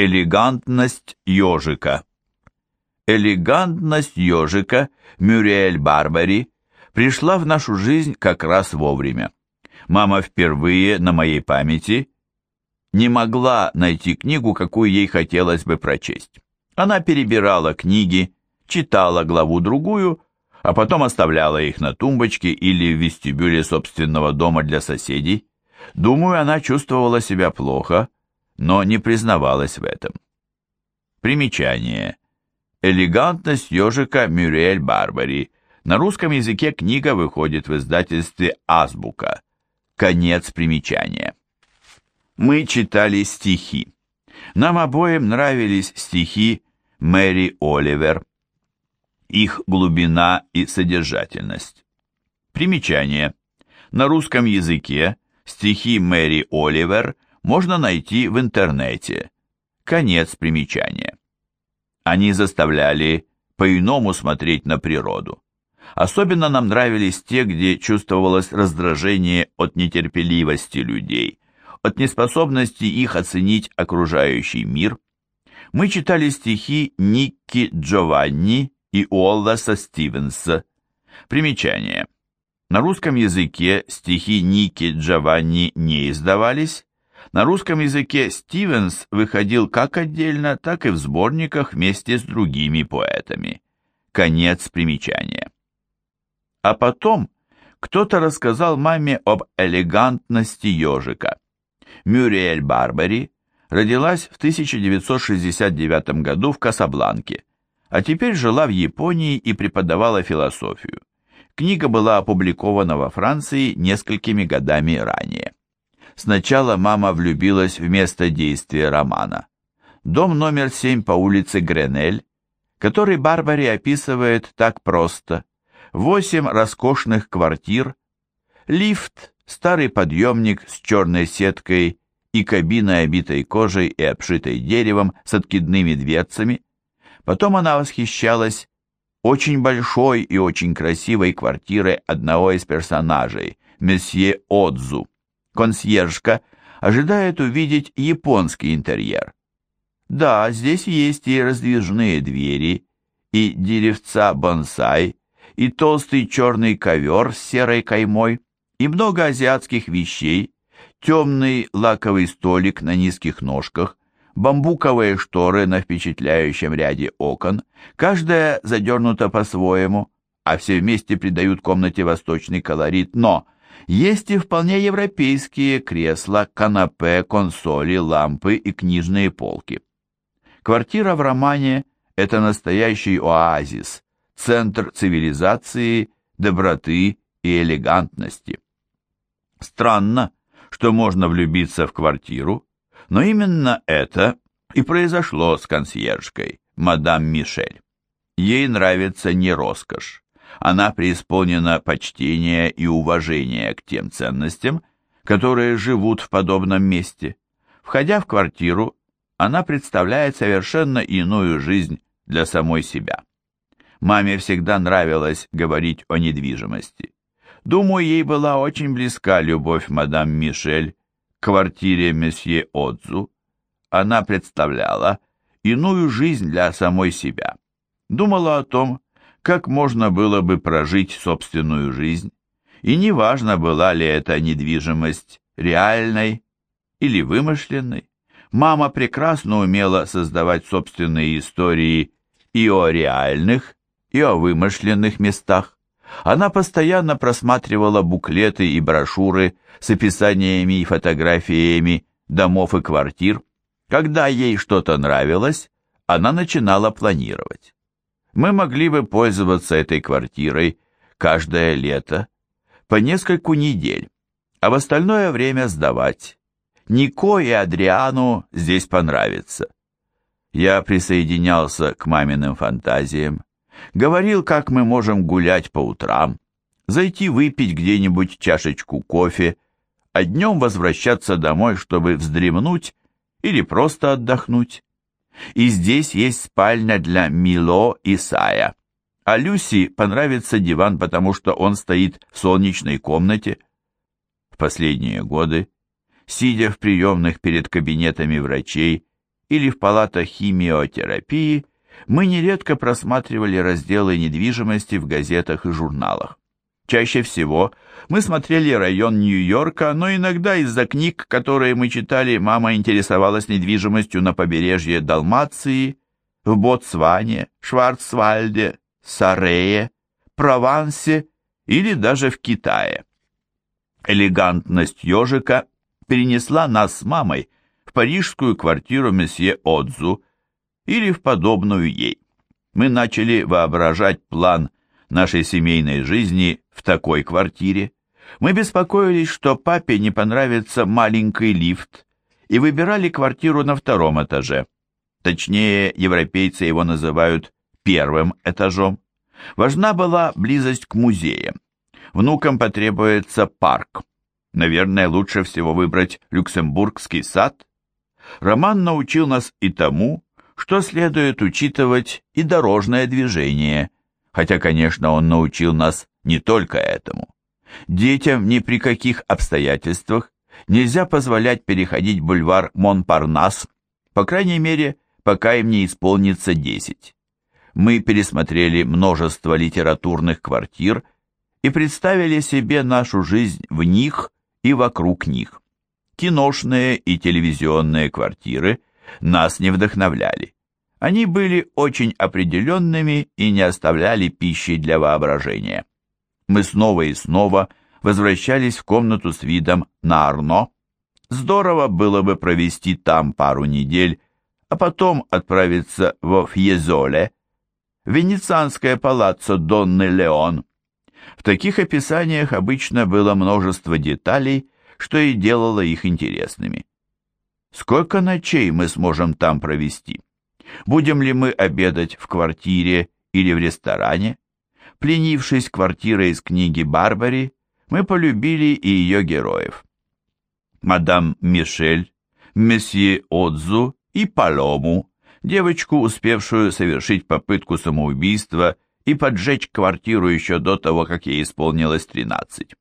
Элегантность ежика. Элегантность ежика Мюриэль Барбари пришла в нашу жизнь как раз вовремя. Мама впервые на моей памяти не могла найти книгу, какую ей хотелось бы прочесть. Она перебирала книги, читала главу-другую, а потом оставляла их на тумбочке или в вестибюле собственного дома для соседей. Думаю, она чувствовала себя плохо, но не признавалась в этом. Примечание. Элегантность ежика Мюриэль Барбари. На русском языке книга выходит в издательстве «Азбука». Конец примечания. Мы читали стихи. Нам обоим нравились стихи Мэри Оливер, их глубина и содержательность. Примечание. На русском языке стихи Мэри Оливер можно найти в интернете. Конец примечания. Они заставляли по-иному смотреть на природу. Особенно нам нравились те, где чувствовалось раздражение от нетерпеливости людей, от неспособности их оценить окружающий мир. Мы читали стихи Никки Джованни и Уолласа Стивенса. Примечание. На русском языке стихи Ники Джованни не издавались. На русском языке Стивенс выходил как отдельно, так и в сборниках вместе с другими поэтами. Конец примечания. А потом кто-то рассказал маме об элегантности ежика. Мюриэль Барбари родилась в 1969 году в Касабланке, а теперь жила в Японии и преподавала философию. Книга была опубликована во Франции несколькими годами ранее. Сначала мама влюбилась в место действия романа. Дом номер 7 по улице Гренель, который Барбари описывает так просто. Восемь роскошных квартир, лифт, старый подъемник с черной сеткой и кабиной, обитой кожей и обшитой деревом с откидными дверцами. Потом она восхищалась очень большой и очень красивой квартирой одного из персонажей, месье Отзу. Консьержка ожидает увидеть японский интерьер. Да, здесь есть и раздвижные двери, и деревца бонсай, и толстый черный ковер с серой каймой, и много азиатских вещей, темный лаковый столик на низких ножках, бамбуковые шторы на впечатляющем ряде окон, каждая задернута по-своему, а все вместе придают комнате восточный колорит, но есть и вполне европейские кресла, канапе, консоли, лампы и книжные полки. Квартира в романе – это настоящий оазис, центр цивилизации, доброты и элегантности. Странно, что можно влюбиться в квартиру, но именно это и произошло с консьержкой, мадам Мишель. Ей нравится не роскошь. Она преисполнена почтения и уважения к тем ценностям, которые живут в подобном месте. Входя в квартиру, она представляет совершенно иную жизнь для самой себя. Маме всегда нравилось говорить о недвижимости. Думаю, ей была очень близка любовь мадам Мишель к квартире месье Отзу. Она представляла иную жизнь для самой себя. Думала о том, как можно было бы прожить собственную жизнь, и неважно, была ли эта недвижимость реальной или вымышленной. Мама прекрасно умела создавать собственные истории и о реальных, и о вымышленных местах. Она постоянно просматривала буклеты и брошюры с описаниями и фотографиями домов и квартир. Когда ей что-то нравилось, она начинала планировать. Мы могли бы пользоваться этой квартирой каждое лето, по нескольку недель, а в остальное время сдавать. Нико и Адриану здесь понравится. Я присоединялся к маминым фантазиям, Говорил, как мы можем гулять по утрам, зайти выпить где-нибудь чашечку кофе, а днем возвращаться домой, чтобы вздремнуть или просто отдохнуть. И здесь есть спальня для Мило и Сая. А Люси понравится диван, потому что он стоит в солнечной комнате. В последние годы, сидя в приемных перед кабинетами врачей или в палатах химиотерапии мы нередко просматривали разделы недвижимости в газетах и журналах. Чаще всего мы смотрели район Нью-Йорка, но иногда из-за книг, которые мы читали, мама интересовалась недвижимостью на побережье Далмации, в Ботсване, Шварцвальде, Сарее, Провансе или даже в Китае. Элегантность ежика перенесла нас с мамой в парижскую квартиру месье Отзу или в подобную ей. Мы начали воображать план нашей семейной жизни в такой квартире. Мы беспокоились, что папе не понравится маленький лифт, и выбирали квартиру на втором этаже. Точнее, европейцы его называют первым этажом. Важна была близость к музеям. Внукам потребуется парк. Наверное, лучше всего выбрать Люксембургский сад. Роман научил нас и тому, что следует учитывать и дорожное движение, хотя, конечно, он научил нас не только этому. Детям ни при каких обстоятельствах нельзя позволять переходить бульвар Монпарнас, по крайней мере, пока им не исполнится 10. Мы пересмотрели множество литературных квартир и представили себе нашу жизнь в них и вокруг них. Киношные и телевизионные квартиры нас не вдохновляли. Они были очень определенными и не оставляли пищи для воображения. Мы снова и снова возвращались в комнату с видом на Арно. Здорово было бы провести там пару недель, а потом отправиться во Фьезоле, Венецианское палаццо Донны Леон. В таких описаниях обычно было множество деталей, что и делало их интересными. Сколько ночей мы сможем там провести? Будем ли мы обедать в квартире или в ресторане? Пленившись квартирой из книги Барбари, мы полюбили и ее героев. Мадам Мишель, месье Отзу и Палому, девочку, успевшую совершить попытку самоубийства и поджечь квартиру еще до того, как ей исполнилось 13.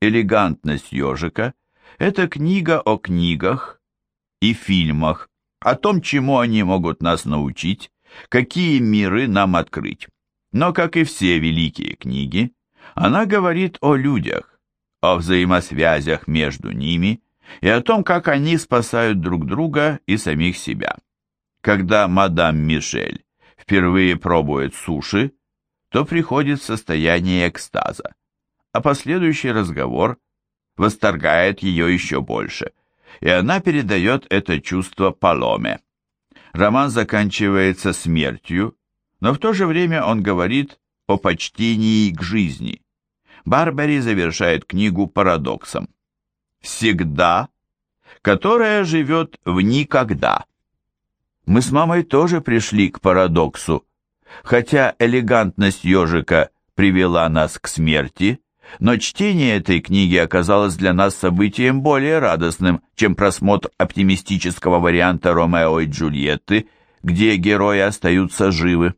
«Элегантность ежика» — это книга о книгах и фильмах, о том, чему они могут нас научить, какие миры нам открыть. Но, как и все великие книги, она говорит о людях, о взаимосвязях между ними и о том, как они спасают друг друга и самих себя. Когда мадам Мишель впервые пробует суши, то приходит в состояние экстаза, а последующий разговор восторгает ее еще больше, и она передает это чувство Паломе. Роман заканчивается смертью, но в то же время он говорит о почтении к жизни. Барбари завершает книгу парадоксом. «Всегда, которая живет в никогда». Мы с мамой тоже пришли к парадоксу. Хотя элегантность ежика привела нас к смерти, но чтение этой книги оказалось для нас событием более радостным, чем просмотр оптимистического варианта Ромео и Джульетты, где герои остаются живы.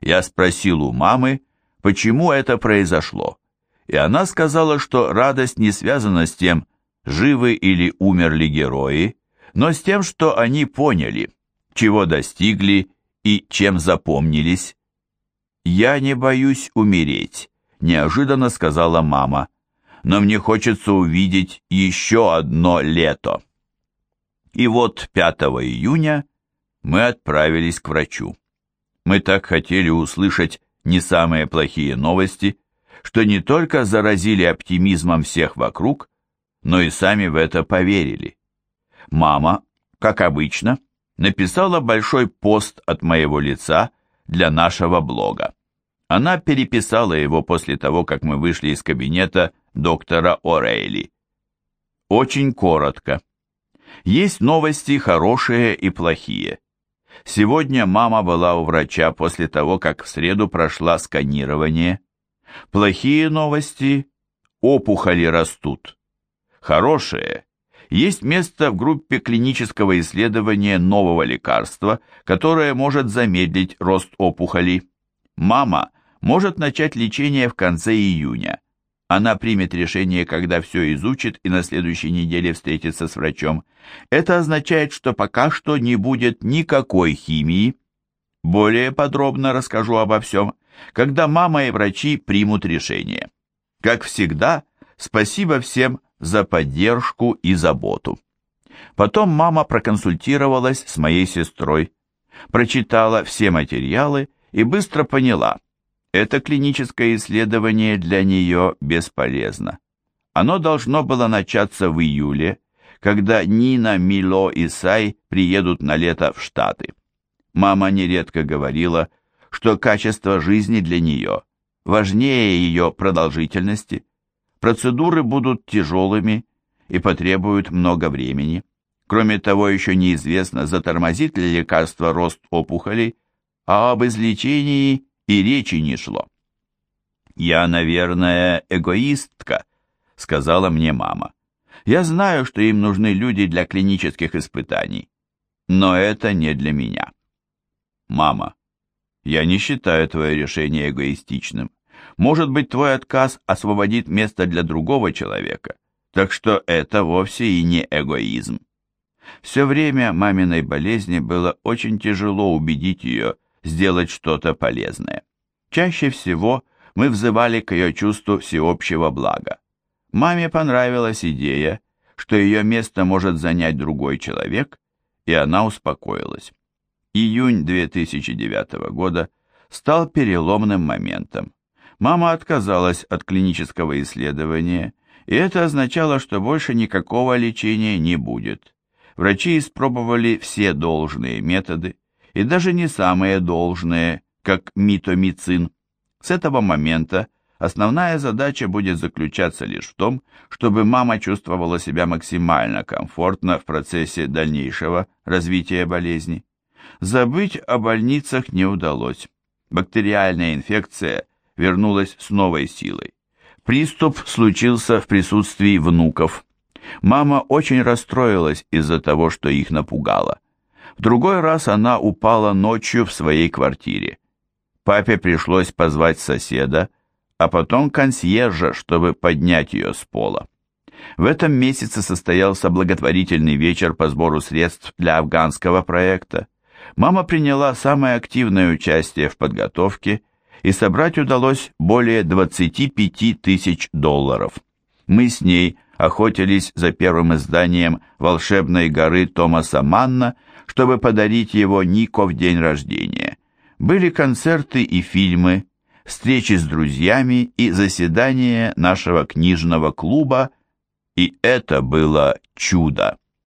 Я спросил у мамы, почему это произошло, и она сказала, что радость не связана с тем, живы или умерли герои, но с тем, что они поняли – чего достигли и чем запомнились. «Я не боюсь умереть», — неожиданно сказала мама, «но мне хочется увидеть еще одно лето». И вот 5 июня мы отправились к врачу. Мы так хотели услышать не самые плохие новости, что не только заразили оптимизмом всех вокруг, но и сами в это поверили. Мама, как обычно, — написала большой пост от моего лица для нашего блога. Она переписала его после того, как мы вышли из кабинета доктора О'Рейли. Очень коротко. Есть новости хорошие и плохие. Сегодня мама была у врача после того, как в среду прошла сканирование. Плохие новости – опухоли растут. Хорошие есть место в группе клинического исследования нового лекарства, которое может замедлить рост опухолей. Мама может начать лечение в конце июня, Она примет решение, когда все изучит и на следующей неделе встретится с врачом. Это означает, что пока что не будет никакой химии. Более подробно расскажу обо всем, когда мама и врачи примут решение. Как всегда, спасибо всем за поддержку и заботу. Потом мама проконсультировалась с моей сестрой, прочитала все материалы и быстро поняла, это клиническое исследование для нее бесполезно. Оно должно было начаться в июле, когда Нина, Мило и Сай приедут на лето в Штаты. Мама нередко говорила, что качество жизни для нее важнее ее продолжительности. Процедуры будут тяжелыми и потребуют много времени. Кроме того, еще неизвестно, затормозит ли лекарство рост опухолей, а об излечении и речи не шло. «Я, наверное, эгоистка», — сказала мне мама. «Я знаю, что им нужны люди для клинических испытаний, но это не для меня». «Мама, я не считаю твое решение эгоистичным. Может быть, твой отказ освободит место для другого человека, так что это вовсе и не эгоизм». Все время маминой болезни было очень тяжело убедить ее сделать что-то полезное. Чаще всего мы взывали к ее чувству всеобщего блага. Маме понравилась идея, что ее место может занять другой человек, и она успокоилась. Июнь 2009 года стал переломным моментом. Мама отказалась от клинического исследования, и это означало, что больше никакого лечения не будет. Врачи испробовали все должные методы, и даже не самые должные, как митомицин. С этого момента основная задача будет заключаться лишь в том, чтобы мама чувствовала себя максимально комфортно в процессе дальнейшего развития болезни. Забыть о больницах не удалось. Бактериальная инфекция вернулась с новой силой. Приступ случился в присутствии внуков. Мама очень расстроилась из-за того, что их напугало. В другой раз она упала ночью в своей квартире. Папе пришлось позвать соседа, а потом консьержа, чтобы поднять ее с пола. В этом месяце состоялся благотворительный вечер по сбору средств для афганского проекта. Мама приняла самое активное участие в подготовке, и собрать удалось более 25 тысяч долларов. Мы с ней охотились за первым изданием «Волшебной горы» Томаса Манна – чтобы подарить его Нико в день рождения. Были концерты и фильмы, встречи с друзьями и заседания нашего книжного клуба, и это было чудо.